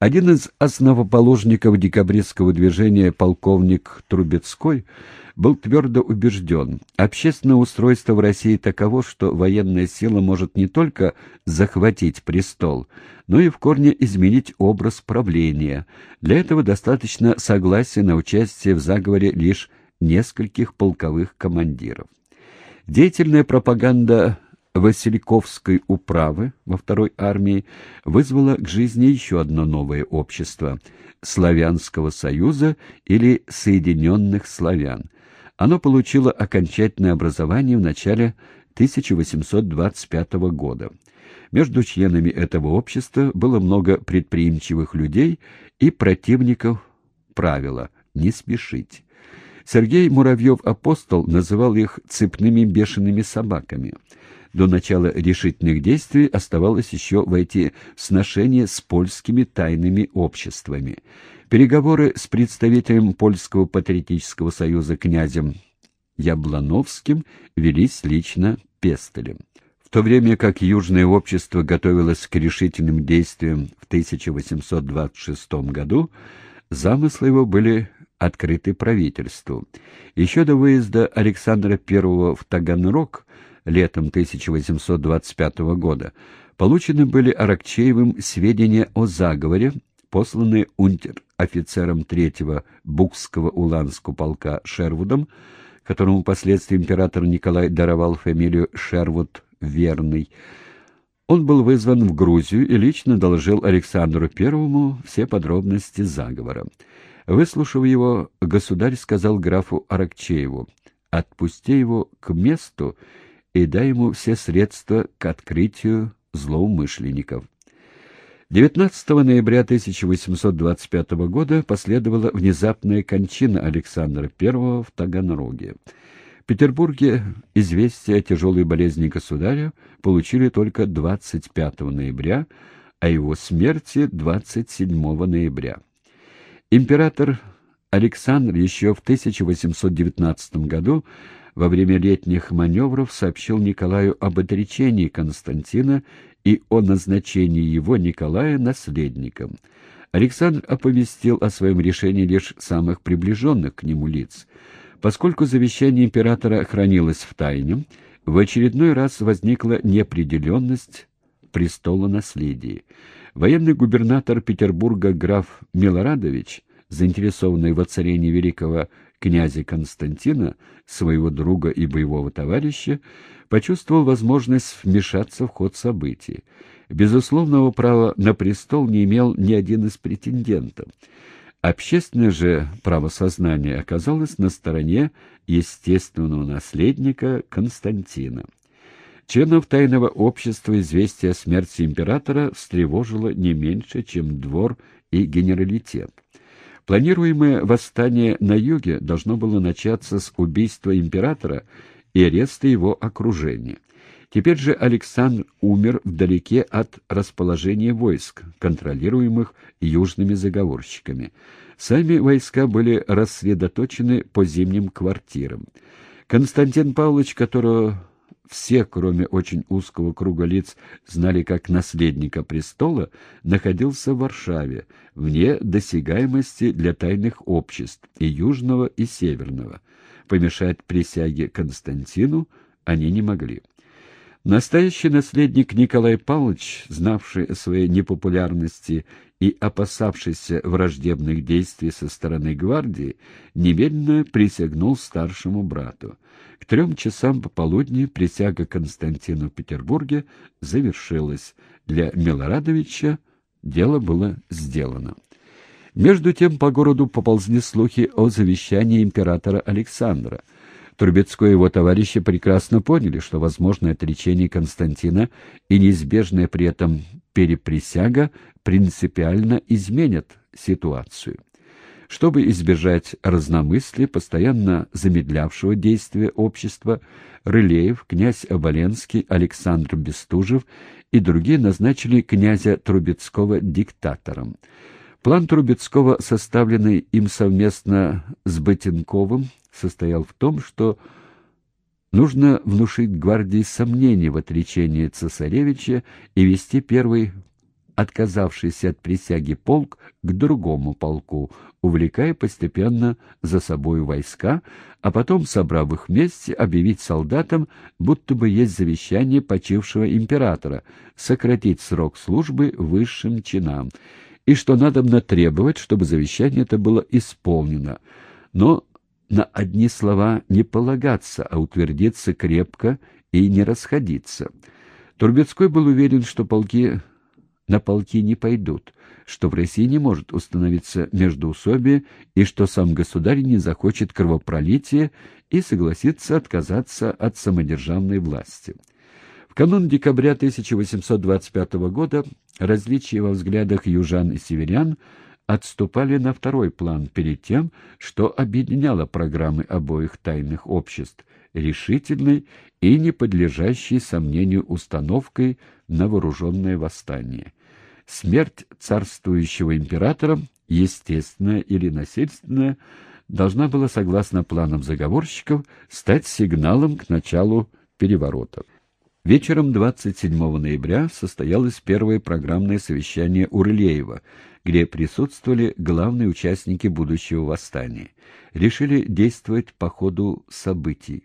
Один из основоположников декабристского движения, полковник Трубецкой, был твердо убежден, общественное устройство в России таково, что военная сила может не только захватить престол, но и в корне изменить образ правления. Для этого достаточно согласия на участие в заговоре лишь нескольких полковых командиров. Деятельная пропаганда Васильковской управы во второй армии вызвало к жизни еще одно новое общество – Славянского союза или Соединенных славян. Оно получило окончательное образование в начале 1825 года. Между членами этого общества было много предприимчивых людей и противников правила «не спешить». Сергей Муравьев-апостол называл их «цепными бешеными собаками». До начала решительных действий оставалось еще войти в сношение с польскими тайными обществами. Переговоры с представителем Польского патриотического союза князем Яблановским велись лично Пестелем. В то время как Южное общество готовилось к решительным действиям в 1826 году, замыслы его были открыты правительству. Еще до выезда Александра I в Таганрог летом 1825 года получены были Аракчеевым сведения о заговоре, посланные унтер-офицером третьего Букского уланского полка Шервудом, которому впоследствии император Николай даровал фамилию Шервуд Верный. Он был вызван в Грузию и лично доложил Александру Первому все подробности заговора. Выслушав его, государь сказал графу Аракчееву, «Отпусти его к месту и дай ему все средства к открытию злоумышленников. 19 ноября 1825 года последовала внезапная кончина Александра I в Таганроге. В Петербурге известие о тяжелой болезни государя получили только 25 ноября, а его смерти 27 ноября. Император Александр еще в 1819 году во время летних маневров сообщил Николаю об отречении Константина и о назначении его, Николая, наследником. Александр оповестил о своем решении лишь самых приближенных к нему лиц. Поскольку завещание императора хранилось в тайне, в очередной раз возникла неопределенность престола наследия. Военный губернатор Петербурга граф Милорадович, заинтересованный в оцарении великого князя Константина, своего друга и боевого товарища, почувствовал возможность вмешаться в ход событий. Безусловного права на престол не имел ни один из претендентов. Общественное же правосознание оказалось на стороне естественного наследника Константина. Членов тайного общества известие о смерти императора встревожило не меньше, чем двор и генералитет. Планируемое восстание на юге должно было начаться с убийства императора и ареста его окружения. Теперь же Александр умер вдалеке от расположения войск, контролируемых южными заговорщиками. Сами войска были рассредоточены по зимним квартирам. Константин Павлович, которого все, кроме очень узкого круга лиц, знали как наследника престола, находился в Варшаве, вне досягаемости для тайных обществ и южного, и северного. Помешать присяге Константину они не могли. Настоящий наследник Николай Павлович, знавший о своей непопулярности и опасавшийся враждебных действий со стороны гвардии, немедленно присягнул старшему брату. К трем часам пополудни присяга Константину в Петербурге завершилась. Для Милорадовича дело было сделано. Между тем по городу поползли слухи о завещании императора Александра — Трубецкой и его товарищи прекрасно поняли, что возможное отречение Константина и неизбежная при этом переприсяга принципиально изменят ситуацию. Чтобы избежать разномыслия, постоянно замедлявшего действия общества, Рылеев, князь Оболенский, Александр Бестужев и другие назначили князя Трубецкого диктатором. План Трубецкого, составленный им совместно с Ботинковым, состоял в том, что нужно внушить гвардии сомнения в отречении цесаревича и вести первый отказавшийся от присяги полк к другому полку, увлекая постепенно за собой войска, а потом, собрав их вместе, объявить солдатам, будто бы есть завещание почившего императора, сократить срок службы высшим чинам, и что надо требовать, чтобы завещание это было исполнено, но на одни слова не полагаться, а утвердиться крепко и не расходиться. Турбецкой был уверен, что полки на полки не пойдут, что в России не может установиться междоусобие и что сам государь не захочет кровопролития и согласится отказаться от самодержавной власти. В канун декабря 1825 года различия во взглядах южан и северян отступали на второй план перед тем, что объединяло программы обоих тайных обществ, решительной и не подлежащей сомнению установкой на вооруженное восстание. Смерть царствующего императора, естественная или насильственная, должна была, согласно планам заговорщиков, стать сигналом к началу переворота. Вечером 27 ноября состоялось первое программное совещание Урлеева, где присутствовали главные участники будущего восстания. Решили действовать по ходу событий.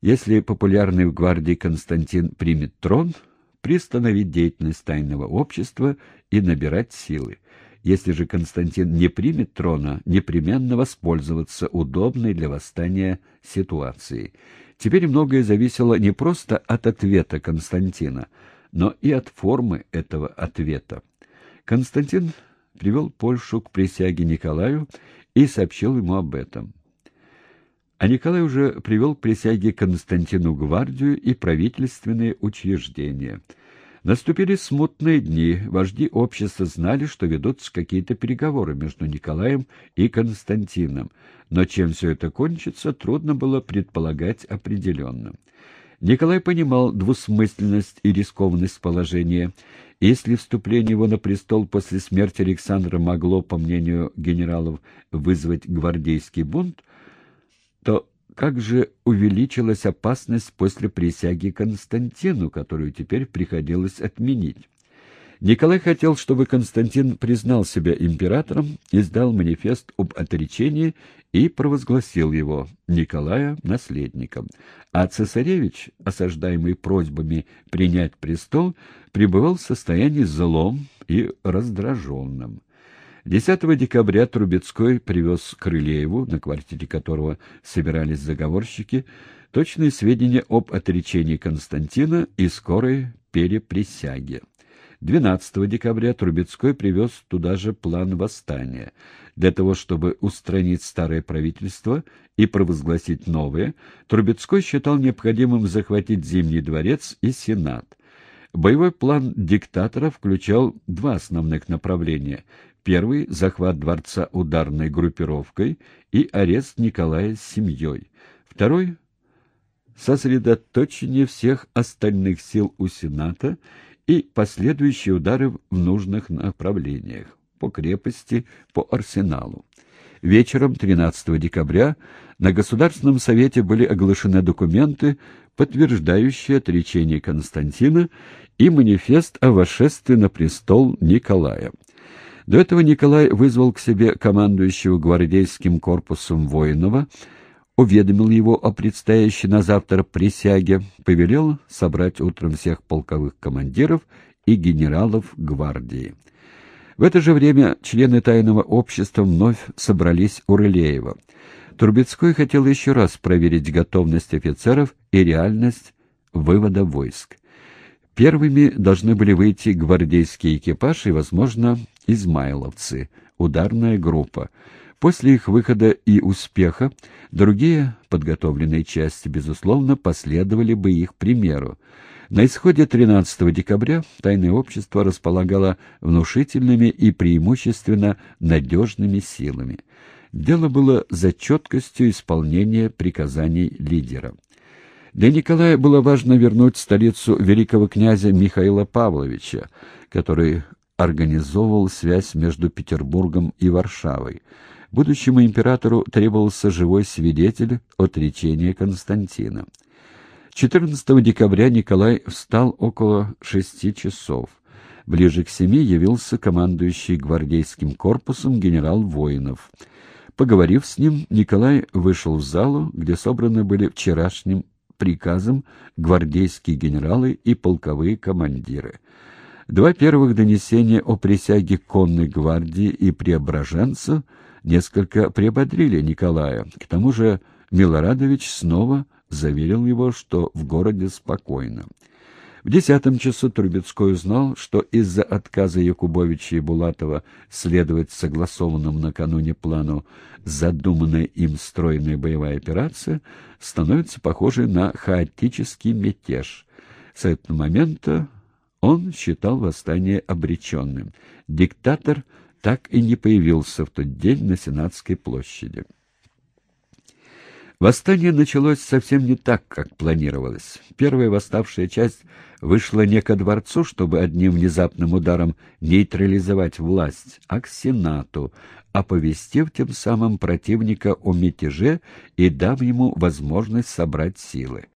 Если популярный в гвардии Константин примет трон, приостановить деятельность тайного общества и набирать силы. Если же Константин не примет трона, непременно воспользоваться удобной для восстания ситуацией. Теперь многое зависело не просто от ответа Константина, но и от формы этого ответа. Константин привел Польшу к присяге Николаю и сообщил ему об этом. А Николай уже привел к присяге Константину гвардию и правительственные учреждения. Наступили смутные дни, вожди общества знали, что ведутся какие-то переговоры между Николаем и Константином, но чем все это кончится, трудно было предполагать определенно. Николай понимал двусмысленность и рискованность положения. Если вступление его на престол после смерти Александра могло, по мнению генералов, вызвать гвардейский бунт, то как же увеличилась опасность после присяги Константину, которую теперь приходилось отменить. Николай хотел, чтобы Константин признал себя императором, издал манифест об отречении и провозгласил его, Николая, наследником. А цесаревич, осаждаемый просьбами принять престол, пребывал в состоянии злом и раздраженном. 10 декабря Трубецкой привез Крылееву, на квартире которого собирались заговорщики, точные сведения об отречении Константина и скорой переприсяге. 12 декабря Трубецкой привез туда же план восстания. Для того, чтобы устранить старое правительство и провозгласить новое, Трубецкой считал необходимым захватить Зимний дворец и Сенат. Боевой план диктатора включал два основных направления. Первый — захват дворца ударной группировкой и арест Николая с семьей. Второй — сосредоточение всех остальных сил у Сената и последующие удары в нужных направлениях по крепости, по арсеналу. Вечером 13 декабря на Государственном совете были оглашены документы, подтверждающие отречение Константина и манифест о восшествии на престол Николая. До этого Николай вызвал к себе командующего гвардейским корпусом Воинова, уведомил его о предстоящей на завтра присяге, повелел собрать утром всех полковых командиров и генералов гвардии. В это же время члены тайного общества вновь собрались у Рылеева. Трубецкой хотел еще раз проверить готовность офицеров и реальность вывода войск. Первыми должны были выйти гвардейский экипаж и, возможно, измайловцы, ударная группа. После их выхода и успеха другие подготовленные части, безусловно, последовали бы их примеру. На исходе 13 декабря тайное общество располагало внушительными и преимущественно надежными силами. Дело было за четкостью исполнения приказаний лидера. Для Николая было важно вернуть столицу великого князя Михаила Павловича, который организовывал связь между Петербургом и Варшавой. Будущему императору требовался живой свидетель отречения Константина. 14 декабря Николай встал около шести часов. Ближе к семи явился командующий гвардейским корпусом генерал Воинов. Поговорив с ним, Николай вышел в залу, где собраны были вчерашним приказом гвардейские генералы и полковые командиры. Два первых донесения о присяге конной гвардии и преображенца несколько приободрили Николая. К тому же Милорадович снова заверил его, что в городе спокойно. В десятом часу Трубецкой узнал, что из-за отказа Якубовича и Булатова следовать согласованному накануне плану задуманная им стройная боевая операция становится похожей на хаотический мятеж. С этого момента он считал восстание обреченным. Диктатор так и не появился в тот день на Сенатской площади. Восстание началось совсем не так, как планировалось. Первая восставшая часть вышла не ко дворцу, чтобы одним внезапным ударом нейтрализовать власть, а к Сенату, оповестив тем самым противника о мятеже и дав ему возможность собрать силы.